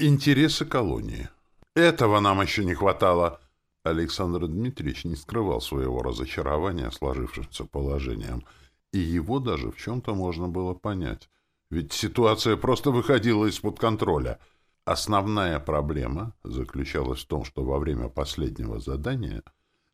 Интересы колонии. Этого нам еще не хватало. Александр Дмитриевич не скрывал своего разочарования сложившимся положением, и его даже в чем-то можно было понять. Ведь ситуация просто выходила из-под контроля. Основная проблема заключалась в том, что во время последнего задания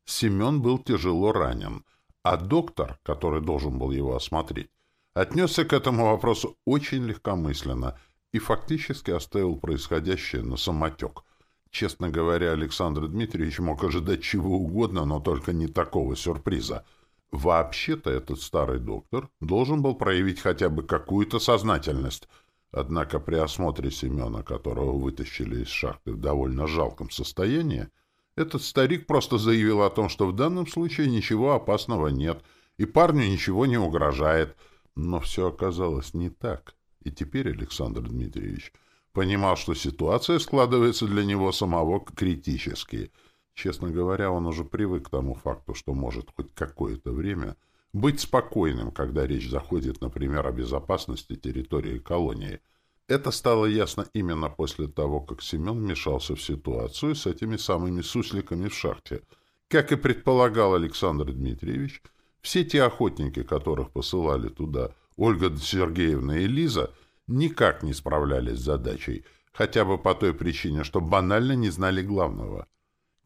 Семен был тяжело ранен, а доктор, который должен был его осмотреть, отнесся к этому вопросу очень легкомысленно — и фактически оставил происходящее на самотек. Честно говоря, Александр Дмитриевич мог ожидать чего угодно, но только не такого сюрприза. Вообще-то этот старый доктор должен был проявить хотя бы какую-то сознательность. Однако при осмотре Семена, которого вытащили из шахты в довольно жалком состоянии, этот старик просто заявил о том, что в данном случае ничего опасного нет, и парню ничего не угрожает. Но все оказалось не так. И теперь Александр Дмитриевич понимал, что ситуация складывается для него самого критически. Честно говоря, он уже привык к тому факту, что может хоть какое-то время быть спокойным, когда речь заходит, например, о безопасности территории колонии. Это стало ясно именно после того, как Семен вмешался в ситуацию с этими самыми сусликами в шахте. Как и предполагал Александр Дмитриевич, все те охотники, которых посылали туда, Ольга Сергеевна и Лиза никак не справлялись с задачей, хотя бы по той причине, что банально не знали главного.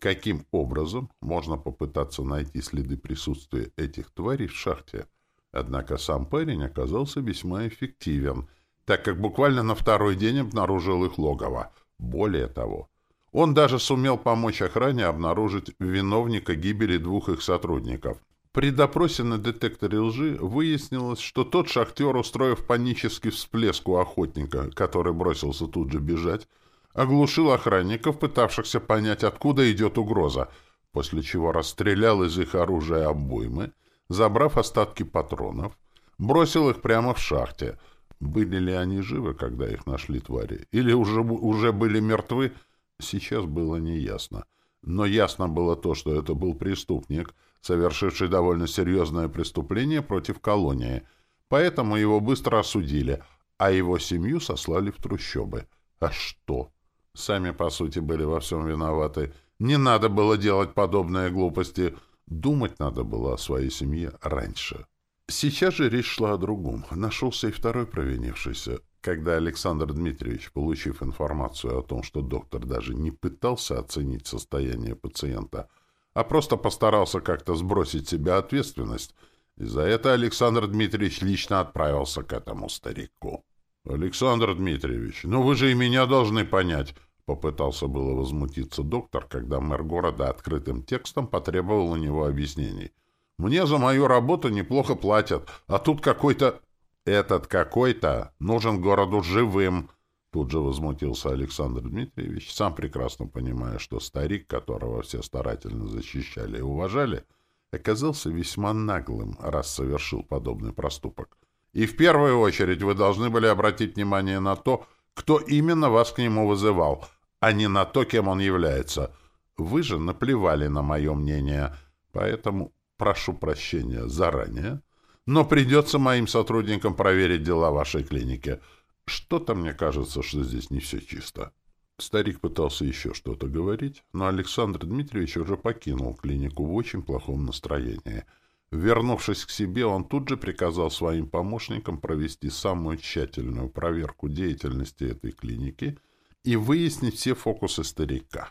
Каким образом можно попытаться найти следы присутствия этих тварей в шахте? Однако сам парень оказался весьма эффективен, так как буквально на второй день обнаружил их логово. Более того, он даже сумел помочь охране обнаружить виновника гибели двух их сотрудников — при допросе на детекторе лжи выяснилось, что тот шахтер, устроив панический всплеск у охотника, который бросился тут же бежать, оглушил охранников, пытавшихся понять, откуда идет угроза, после чего расстрелял из их оружия обоймы, забрав остатки патронов, бросил их прямо в шахте. Были ли они живы, когда их нашли твари, или уже, уже были мертвы, сейчас было неясно. Но ясно было то, что это был преступник, совершивший довольно серьезное преступление против колонии, поэтому его быстро осудили, а его семью сослали в трущобы. А что? Сами, по сути, были во всем виноваты. Не надо было делать подобные глупости. Думать надо было о своей семье раньше. Сейчас же речь шла о другом. Нашелся и второй провинившийся. Когда Александр Дмитриевич, получив информацию о том, что доктор даже не пытался оценить состояние пациента, а просто постарался как-то сбросить себе ответственность, и за это Александр Дмитриевич лично отправился к этому старику. «Александр Дмитриевич, ну вы же и меня должны понять», — попытался было возмутиться доктор, когда мэр города открытым текстом потребовал у него объяснений. «Мне за мою работу неплохо платят, а тут какой-то...» «Этот какой-то нужен городу живым!» Тут же возмутился Александр Дмитриевич, сам прекрасно понимая, что старик, которого все старательно защищали и уважали, оказался весьма наглым, раз совершил подобный проступок. И в первую очередь вы должны были обратить внимание на то, кто именно вас к нему вызывал, а не на то, кем он является. Вы же наплевали на мое мнение, поэтому прошу прощения заранее но придется моим сотрудникам проверить дела вашей клиники. Что-то мне кажется, что здесь не все чисто». Старик пытался еще что-то говорить, но Александр Дмитриевич уже покинул клинику в очень плохом настроении. Вернувшись к себе, он тут же приказал своим помощникам провести самую тщательную проверку деятельности этой клиники и выяснить все фокусы старика.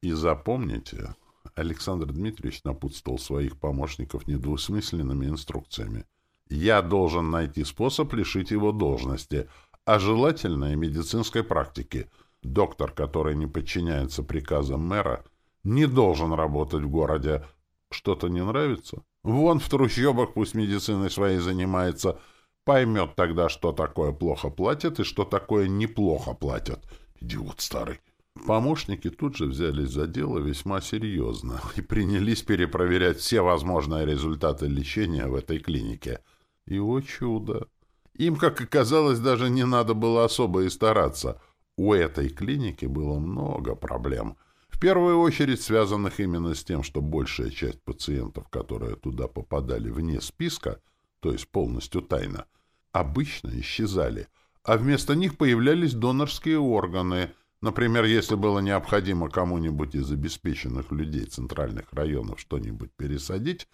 И запомните, Александр Дмитриевич напутствовал своих помощников недвусмысленными инструкциями. Я должен найти способ лишить его должности, а желательно и медицинской практики. Доктор, который не подчиняется приказам мэра, не должен работать в городе. Что-то не нравится? Вон в трущобах пусть медициной своей занимается. Поймет тогда, что такое плохо платят и что такое неплохо платят. Идиот старый. Помощники тут же взялись за дело весьма серьезно и принялись перепроверять все возможные результаты лечения в этой клинике — и, о чудо! Им, как оказалось, даже не надо было особо и стараться. У этой клиники было много проблем. В первую очередь связанных именно с тем, что большая часть пациентов, которые туда попадали вне списка, то есть полностью тайно, обычно исчезали, а вместо них появлялись донорские органы, Например, если было необходимо кому-нибудь из обеспеченных людей центральных районов что-нибудь пересадить,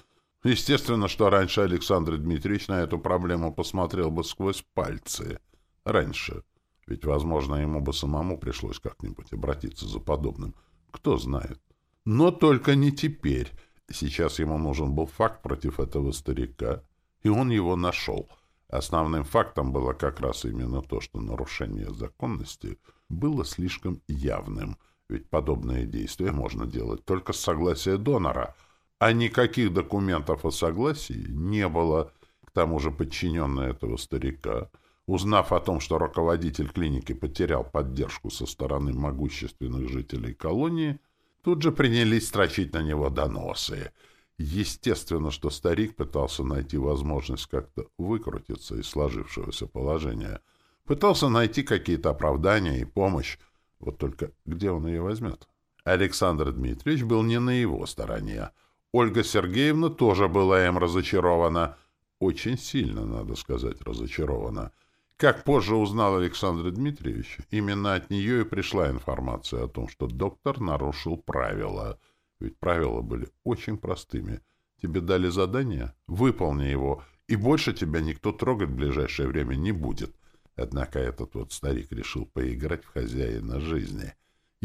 естественно, что раньше Александр Дмитриевич на эту проблему посмотрел бы сквозь пальцы. Раньше. Ведь, возможно, ему бы самому пришлось как-нибудь обратиться за подобным. Кто знает. Но только не теперь. Сейчас ему нужен был факт против этого старика, и он его нашел. Основным фактом было как раз именно то, что нарушение законности было слишком явным, ведь подобные действия можно делать только с согласия донора, а никаких документов о согласии не было. К тому же подчиненные этого старика, узнав о том, что руководитель клиники потерял поддержку со стороны могущественных жителей колонии, тут же принялись строчить на него доносы. Естественно, что старик пытался найти возможность как-то выкрутиться из сложившегося положения. Пытался найти какие-то оправдания и помощь. Вот только где он ее возьмет? Александр Дмитриевич был не на его стороне. Ольга Сергеевна тоже была им разочарована. Очень сильно, надо сказать, разочарована. Как позже узнал Александр Дмитриевич, именно от нее и пришла информация о том, что доктор нарушил правила. Ведь правила были очень простыми. Тебе дали задание, выполни его, и больше тебя никто трогать в ближайшее время не будет. Однако этот вот старик решил поиграть в хозяина жизни.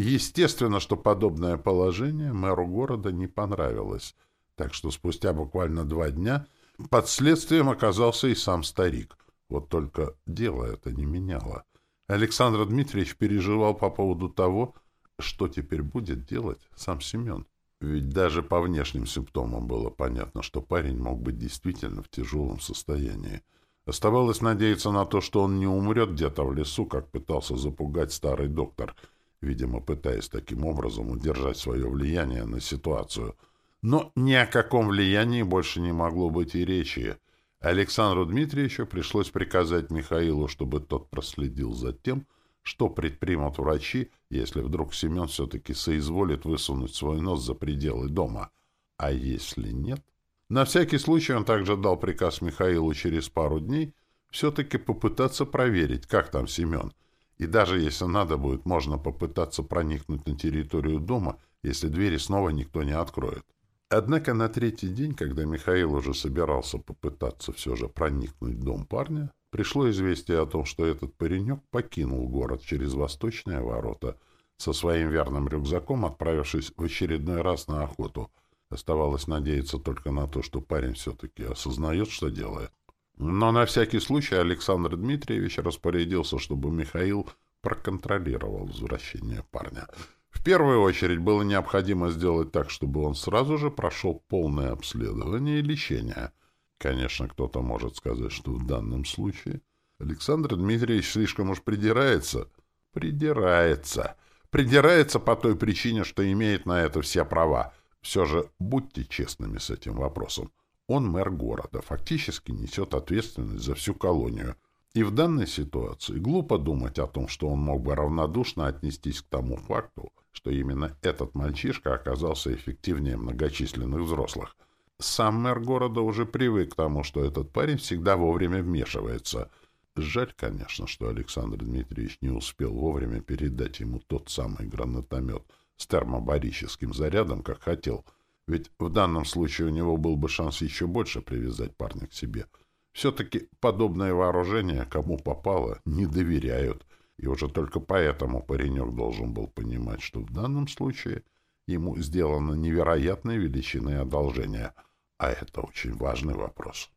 Естественно, что подобное положение мэру города не понравилось. Так что спустя буквально два дня под следствием оказался и сам старик — вот только дело это не меняло. Александр Дмитриевич переживал по поводу того, что теперь будет делать сам Семен. Ведь даже по внешним симптомам было понятно, что парень мог быть действительно в тяжелом состоянии. Оставалось надеяться на то, что он не умрет где-то в лесу, как пытался запугать старый доктор, видимо, пытаясь таким образом удержать свое влияние на ситуацию. Но ни о каком влиянии больше не могло быть и речи. Александру Дмитриевичу пришлось приказать Михаилу, чтобы тот проследил за тем, что предпримут врачи, если вдруг Семен все-таки соизволит высунуть свой нос за пределы дома. А если нет? На всякий случай он также дал приказ Михаилу через пару дней все-таки попытаться проверить, как там Семен. И даже если надо будет, можно попытаться проникнуть на территорию дома, если двери снова никто не откроет. Однако на третий день, когда Михаил уже собирался попытаться все же проникнуть в дом парня, пришло известие о том, что этот паренек покинул город через восточные ворота со своим верным рюкзаком, отправившись в очередной раз на охоту. Оставалось надеяться только на то, что парень все-таки осознает, что делает. Но на всякий случай Александр Дмитриевич распорядился, чтобы Михаил проконтролировал возвращение парня — в первую очередь было необходимо сделать так, чтобы он сразу же прошел полное обследование и лечение. Конечно, кто-то может сказать, что в данном случае Александр Дмитриевич слишком уж придирается. Придирается. Придирается по той причине, что имеет на это все права. Все же будьте честными с этим вопросом. Он мэр города, фактически несет ответственность за всю колонию. И в данной ситуации глупо думать о том, что он мог бы равнодушно отнестись к тому факту, что именно этот мальчишка оказался эффективнее многочисленных взрослых. Сам мэр города уже привык к тому, что этот парень всегда вовремя вмешивается. Жаль, конечно, что Александр Дмитриевич не успел вовремя передать ему тот самый гранатомет с термобарическим зарядом, как хотел, ведь в данном случае у него был бы шанс еще больше привязать парня к себе. Все-таки подобное вооружение, кому попало, не доверяют — и уже только поэтому паренек должен был понимать, что в данном случае ему сделано невероятной величины одолжение, а это очень важный вопрос.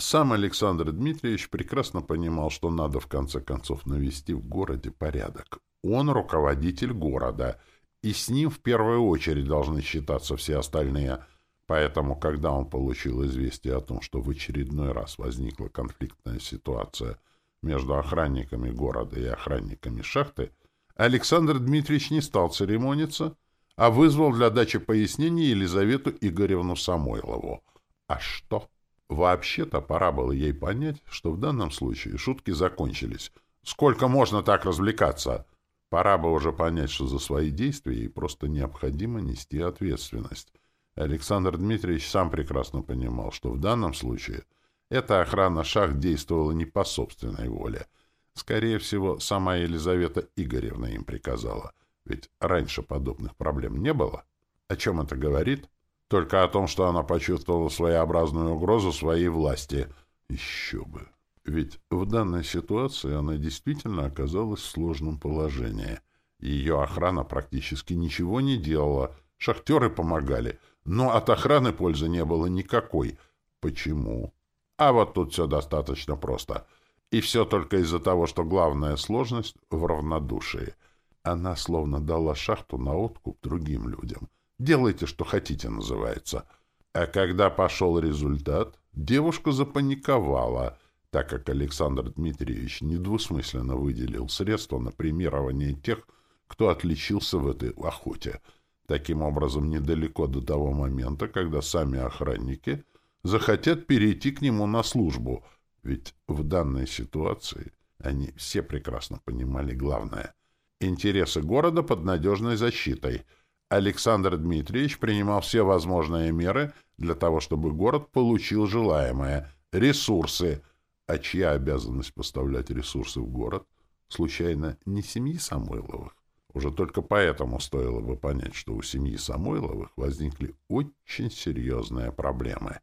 Сам Александр Дмитриевич прекрасно понимал, что надо в конце концов навести в городе порядок. Он руководитель города, и с ним в первую очередь должны считаться все остальные. Поэтому, когда он получил известие о том, что в очередной раз возникла конфликтная ситуация между охранниками города и охранниками шахты, Александр Дмитриевич не стал церемониться, а вызвал для дачи пояснений Елизавету Игоревну Самойлову. А что? Вообще-то пора было ей понять, что в данном случае шутки закончились. Сколько можно так развлекаться? Пора бы уже понять, что за свои действия ей просто необходимо нести ответственность. Александр Дмитриевич сам прекрасно понимал, что в данном случае — эта охрана шахт действовала не по собственной воле. Скорее всего, сама Елизавета Игоревна им приказала. Ведь раньше подобных проблем не было. О чем это говорит? Только о том, что она почувствовала своеобразную угрозу своей власти. Еще бы. Ведь в данной ситуации она действительно оказалась в сложном положении. Ее охрана практически ничего не делала. Шахтеры помогали. Но от охраны пользы не было никакой. Почему? А вот тут все достаточно просто. И все только из-за того, что главная сложность в равнодушии. Она словно дала шахту на откуп другим людям. Делайте, что хотите, называется. А когда пошел результат, девушка запаниковала, так как Александр Дмитриевич недвусмысленно выделил средства на премирование тех, кто отличился в этой охоте. Таким образом, недалеко до того момента, когда сами охранники захотят перейти к нему на службу, ведь в данной ситуации они все прекрасно понимали главное — интересы города под надежной защитой — Александр Дмитриевич принимал все возможные меры для того, чтобы город получил желаемое — ресурсы. А чья обязанность поставлять ресурсы в город? Случайно, не семьи Самойловых? Уже только поэтому стоило бы понять, что у семьи Самойловых возникли очень серьезные проблемы.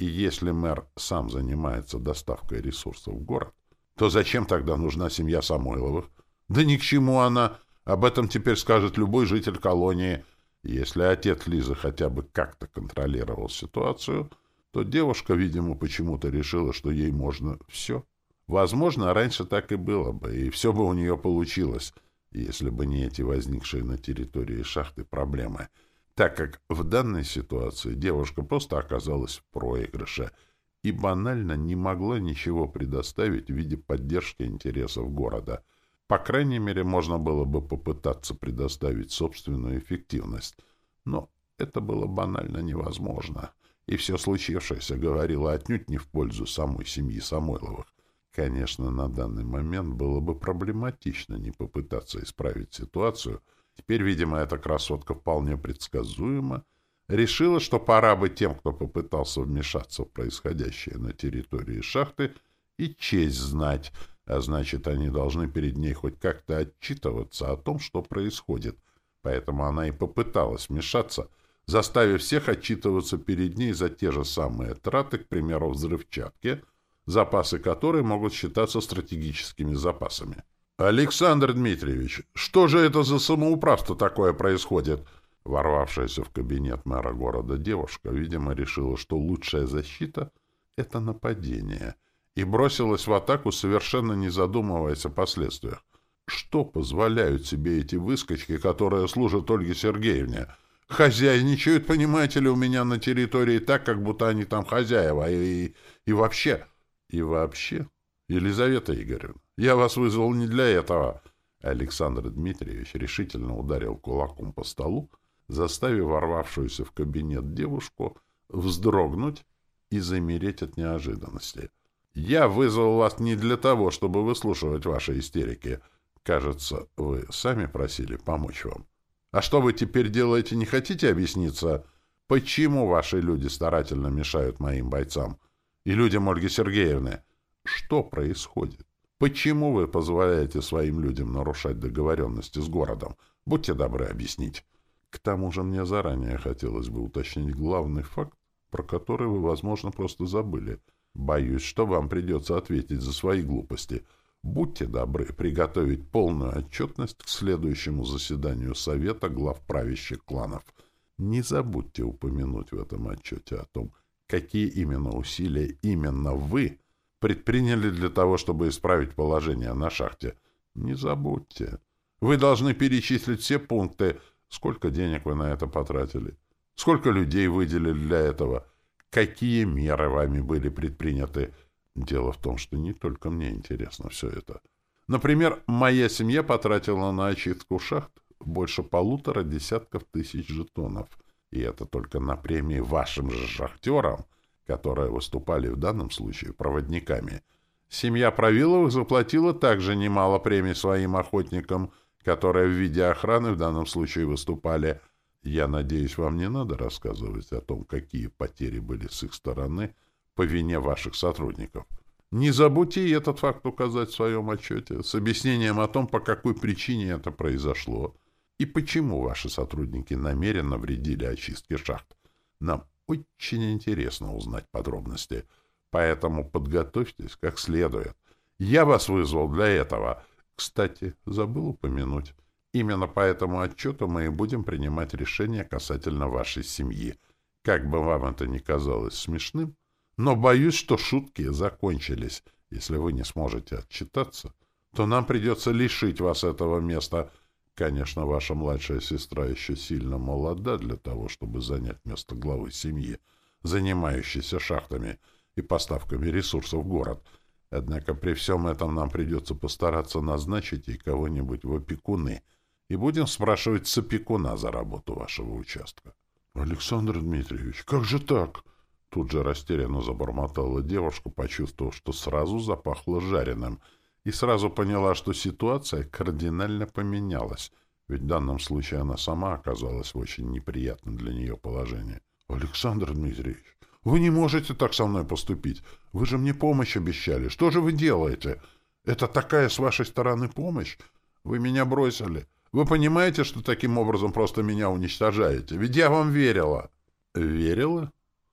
И если мэр сам занимается доставкой ресурсов в город, то зачем тогда нужна семья Самойловых? Да ни к чему она... Об этом теперь скажет любой житель колонии. Если отец Лизы хотя бы как-то контролировал ситуацию, то девушка, видимо, почему-то решила, что ей можно все. Возможно, раньше так и было бы, и все бы у нее получилось, если бы не эти возникшие на территории шахты проблемы, так как в данной ситуации девушка просто оказалась в проигрыше и банально не могла ничего предоставить в виде поддержки интересов города — по крайней мере, можно было бы попытаться предоставить собственную эффективность. Но это было банально невозможно. И все случившееся говорило отнюдь не в пользу самой семьи Самойловых. Конечно, на данный момент было бы проблематично не попытаться исправить ситуацию. Теперь, видимо, эта красотка вполне предсказуема. Решила, что пора бы тем, кто попытался вмешаться в происходящее на территории шахты, и честь знать — а значит, они должны перед ней хоть как-то отчитываться о том, что происходит. Поэтому она и попыталась вмешаться, заставив всех отчитываться перед ней за те же самые траты, к примеру, взрывчатки, запасы которой могут считаться стратегическими запасами. «Александр Дмитриевич, что же это за самоуправство такое происходит?» Ворвавшаяся в кабинет мэра города девушка, видимо, решила, что лучшая защита — это нападение — и бросилась в атаку, совершенно не задумываясь о последствиях. Что позволяют себе эти выскочки, которые служат Ольге Сергеевне? Хозяйничают, понимаете ли, у меня на территории так, как будто они там хозяева. И, и, и вообще... И вообще... Елизавета Игоревна, я вас вызвал не для этого. Александр Дмитриевич решительно ударил кулаком по столу, заставив ворвавшуюся в кабинет девушку вздрогнуть и замереть от неожиданности. Я вызвал вас не для того, чтобы выслушивать ваши истерики. Кажется, вы сами просили помочь вам. А что вы теперь делаете, не хотите объясниться? Почему ваши люди старательно мешают моим бойцам? И людям Ольги Сергеевны? Что происходит? Почему вы позволяете своим людям нарушать договоренности с городом? Будьте добры объяснить. К тому же мне заранее хотелось бы уточнить главный факт, про который вы, возможно, просто забыли — Боюсь, что вам придется ответить за свои глупости. Будьте добры приготовить полную отчетность к следующему заседанию Совета глав правящих кланов. Не забудьте упомянуть в этом отчете о том, какие именно усилия именно вы предприняли для того, чтобы исправить положение на шахте. Не забудьте. Вы должны перечислить все пункты, сколько денег вы на это потратили, сколько людей выделили для этого — какие меры вами были предприняты. Дело в том, что не только мне интересно все это. Например, моя семья потратила на очистку шахт больше полутора десятков тысяч жетонов. И это только на премии вашим же шахтерам, которые выступали в данном случае проводниками. Семья Правиловых заплатила также немало премий своим охотникам, которые в виде охраны в данном случае выступали я надеюсь, вам не надо рассказывать о том, какие потери были с их стороны по вине ваших сотрудников. Не забудьте этот факт указать в своем отчете с объяснением о том, по какой причине это произошло и почему ваши сотрудники намеренно вредили очистке шахт. Нам очень интересно узнать подробности, поэтому подготовьтесь как следует. Я вас вызвал для этого. Кстати, забыл упомянуть. Именно по этому отчету мы и будем принимать решение касательно вашей семьи. Как бы вам это ни казалось смешным, но боюсь, что шутки закончились. Если вы не сможете отчитаться, то нам придется лишить вас этого места. Конечно, ваша младшая сестра еще сильно молода для того, чтобы занять место главы семьи, занимающейся шахтами и поставками ресурсов в город. Однако при всем этом нам придется постараться назначить ей кого-нибудь в опекуны, и будем спрашивать с опекуна за работу вашего участка. — Александр Дмитриевич, как же так? — Тут же растерянно забормотала девушка, почувствовав, что сразу запахло жареным, и сразу поняла, что ситуация кардинально поменялась, ведь в данном случае она сама оказалась в очень неприятном для нее положении. — Александр Дмитриевич, вы не можете так со мной поступить. Вы же мне помощь обещали. Что же вы делаете? Это такая с вашей стороны помощь? Вы меня бросили. Вы понимаете, что таким образом просто меня уничтожаете? Ведь я вам верила. — Верила?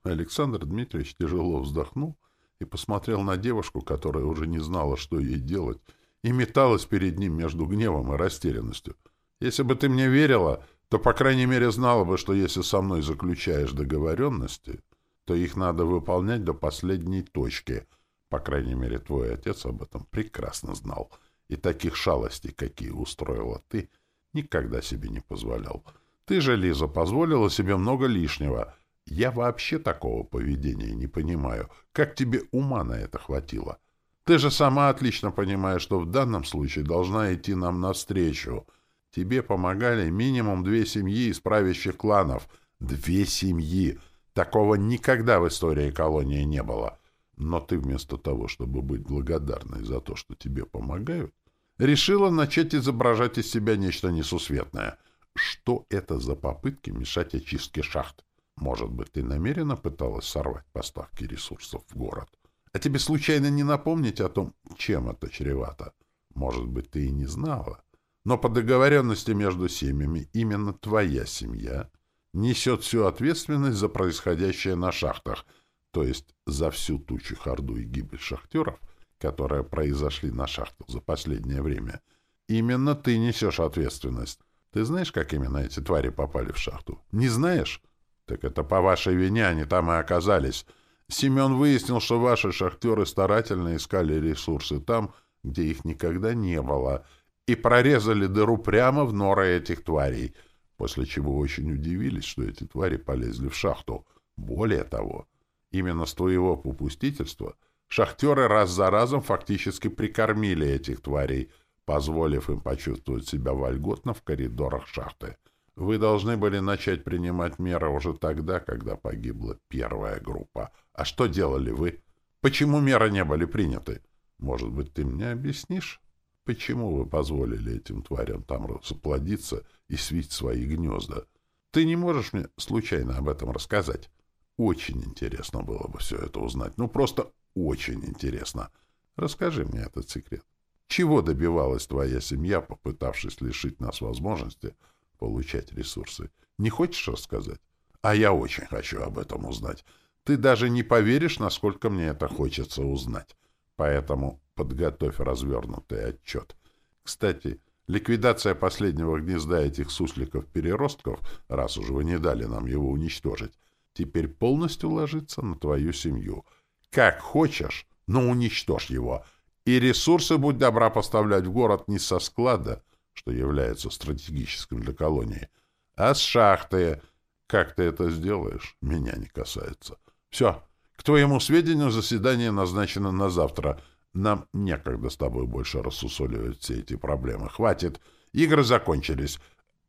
Александр Дмитриевич тяжело вздохнул и посмотрел на девушку, которая уже не знала, что ей делать, и металась перед ним между гневом и растерянностью. «Если бы ты мне верила, то, по крайней мере, знала бы, что если со мной заключаешь договоренности, то их надо выполнять до последней точки. По крайней мере, твой отец об этом прекрасно знал, и таких шалостей, какие устроила ты, никогда себе не позволял. Ты же, Лиза, позволила себе много лишнего — я вообще такого поведения не понимаю. Как тебе ума на это хватило? Ты же сама отлично понимаешь, что в данном случае должна идти нам навстречу. Тебе помогали минимум две семьи из правящих кланов. Две семьи! Такого никогда в истории колонии не было. Но ты вместо того, чтобы быть благодарной за то, что тебе помогают, решила начать изображать из себя нечто несусветное. Что это за попытки мешать очистке шахт? Может быть, ты намеренно пыталась сорвать поставки ресурсов в город? А тебе случайно не напомнить о том, чем это чревато? Может быть, ты и не знала. Но по договоренности между семьями именно твоя семья несет всю ответственность за происходящее на шахтах, то есть за всю ту чехарду и гибель шахтеров, которые произошли на шахтах за последнее время. Именно ты несешь ответственность. Ты знаешь, как именно эти твари попали в шахту? Не знаешь? Так это по вашей вине они там и оказались. Семен выяснил, что ваши шахтеры старательно искали ресурсы там, где их никогда не было, и прорезали дыру прямо в норы этих тварей, после чего очень удивились, что эти твари полезли в шахту. Более того, именно с твоего попустительства шахтеры раз за разом фактически прикормили этих тварей, позволив им почувствовать себя вольготно в коридорах шахты. Вы должны были начать принимать меры уже тогда, когда погибла первая группа. А что делали вы? Почему меры не были приняты? Может быть, ты мне объяснишь? Почему вы позволили этим тварям там расплодиться и свить свои гнезда? Ты не можешь мне случайно об этом рассказать? Очень интересно было бы все это узнать. Ну, просто очень интересно. Расскажи мне этот секрет. Чего добивалась твоя семья, попытавшись лишить нас возможности получать ресурсы. Не хочешь рассказать? А я очень хочу об этом узнать. Ты даже не поверишь, насколько мне это хочется узнать. Поэтому подготовь развернутый отчет. Кстати, ликвидация последнего гнезда этих сусликов-переростков, раз уж вы не дали нам его уничтожить, теперь полностью ложится на твою семью. Как хочешь, но уничтожь его. И ресурсы, будь добра, поставлять в город не со склада, что является стратегическим для колонии, а с шахты. Как ты это сделаешь, меня не касается. Все. К твоему сведению, заседание назначено на завтра. Нам некогда с тобой больше рассусоливать все эти проблемы. Хватит. Игры закончились.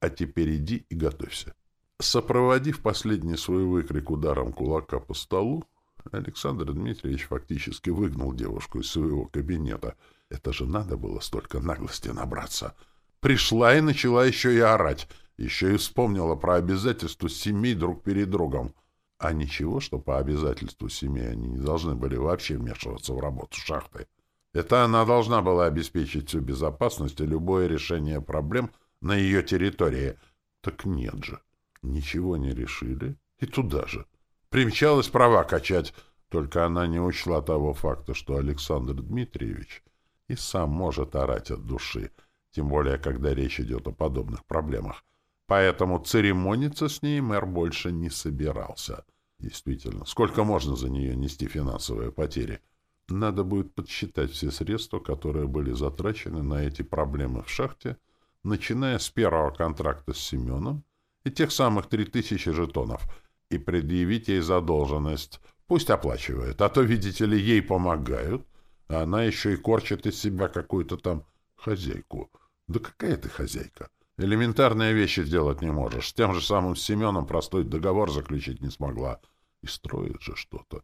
А теперь иди и готовься. Сопроводив последний свой выкрик ударом кулака по столу, Александр Дмитриевич фактически выгнал девушку из своего кабинета. Это же надо было столько наглости набраться. Пришла и начала еще и орать. Еще и вспомнила про обязательства семей друг перед другом. А ничего, что по обязательству семьи они не должны были вообще вмешиваться в работу шахты. Это она должна была обеспечить всю безопасность и любое решение проблем на ее территории. Так нет же. Ничего не решили. И туда же. Примчалась права качать. Только она не учла того факта, что Александр Дмитриевич и сам может орать от души, тем более, когда речь идет о подобных проблемах. Поэтому церемониться с ней мэр больше не собирался. Действительно, сколько можно за нее нести финансовые потери? Надо будет подсчитать все средства, которые были затрачены на эти проблемы в шахте, начиная с первого контракта с Семеном и тех самых три тысячи жетонов, и предъявить ей задолженность. Пусть оплачивает, а то, видите ли, ей помогают, а она еще и корчит из себя какую-то там хозяйку. Да какая ты хозяйка? Элементарные вещи сделать не можешь. С тем же самым Семеном простой договор заключить не смогла. И строит же что-то.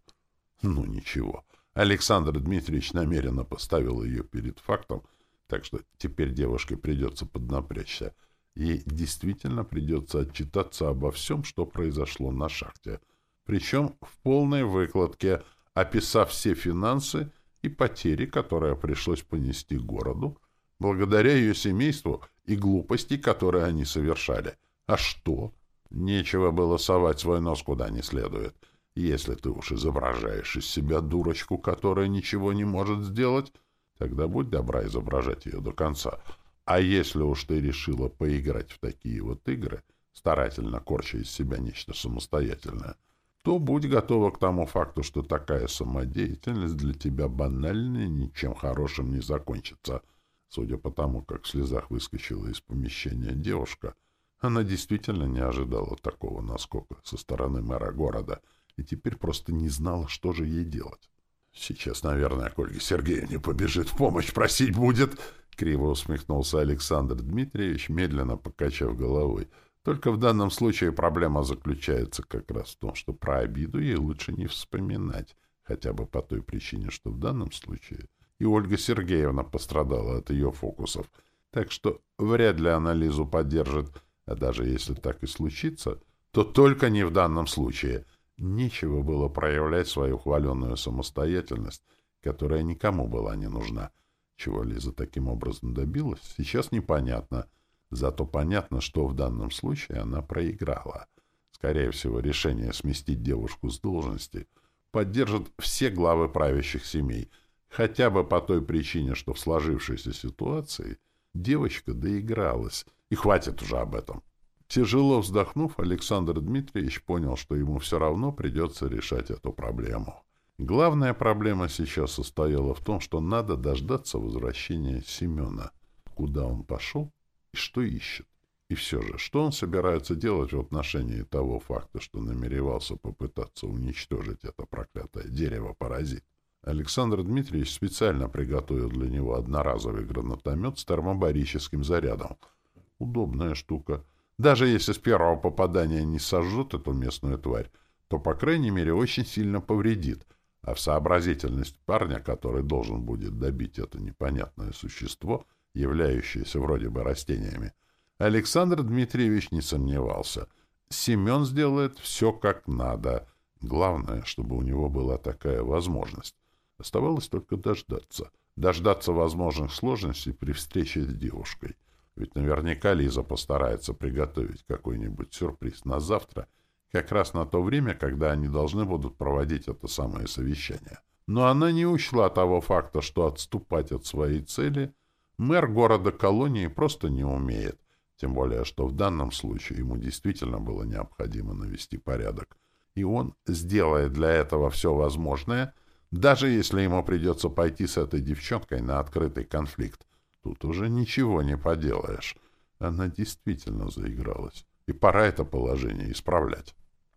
Ну, ничего. Александр Дмитриевич намеренно поставил ее перед фактом, так что теперь девушке придется поднапрячься. Ей действительно придется отчитаться обо всем, что произошло на шахте. Причем в полной выкладке, описав все финансы и потери, которые пришлось понести городу, благодаря ее семейству и глупости, которые они совершали. А что? Нечего было совать свой нос куда не следует. Если ты уж изображаешь из себя дурочку, которая ничего не может сделать, тогда будь добра изображать ее до конца. А если уж ты решила поиграть в такие вот игры, старательно корча из себя нечто самостоятельное, то будь готова к тому факту, что такая самодеятельность для тебя банальная, ничем хорошим не закончится — Судя по тому, как в слезах выскочила из помещения девушка, она действительно не ожидала такого наскока со стороны мэра города и теперь просто не знала, что же ей делать. «Сейчас, наверное, к Ольге Сергеевне побежит в помощь просить будет!» — криво усмехнулся Александр Дмитриевич, медленно покачав головой. «Только в данном случае проблема заключается как раз в том, что про обиду ей лучше не вспоминать, хотя бы по той причине, что в данном случае и Ольга Сергеевна пострадала от ее фокусов. Так что вряд ли она Лизу поддержит, а даже если так и случится, то только не в данном случае. Нечего было проявлять свою хваленную самостоятельность, которая никому была не нужна. Чего Лиза таким образом добилась, сейчас непонятно. Зато понятно, что в данном случае она проиграла. Скорее всего, решение сместить девушку с должности поддержат все главы правящих семей — Хотя бы по той причине, что в сложившейся ситуации девочка доигралась, и хватит уже об этом. Тяжело вздохнув, Александр Дмитриевич понял, что ему все равно придется решать эту проблему. Главная проблема сейчас состояла в том, что надо дождаться возвращения Семена. Куда он пошел и что ищет. И все же, что он собирается делать в отношении того факта, что намеревался попытаться уничтожить это проклятое дерево-паразит? Александр Дмитриевич специально приготовил для него одноразовый гранатомет с термобарическим зарядом. Удобная штука. Даже если с первого попадания не сожжет эту местную тварь, то, по крайней мере, очень сильно повредит. А в сообразительность парня, который должен будет добить это непонятное существо, являющееся вроде бы растениями, Александр Дмитриевич не сомневался. Семен сделает все как надо. Главное, чтобы у него была такая возможность. Оставалось только дождаться. Дождаться возможных сложностей при встрече с девушкой. Ведь наверняка Лиза постарается приготовить какой-нибудь сюрприз на завтра, как раз на то время, когда они должны будут проводить это самое совещание. Но она не учла того факта, что отступать от своей цели мэр города-колонии просто не умеет. Тем более, что в данном случае ему действительно было необходимо навести порядок. И он сделает для этого все возможное — даже если ему придется пойти с этой девчонкой на открытый конфликт, тут уже ничего не поделаешь. Она действительно заигралась. И пора это положение исправлять.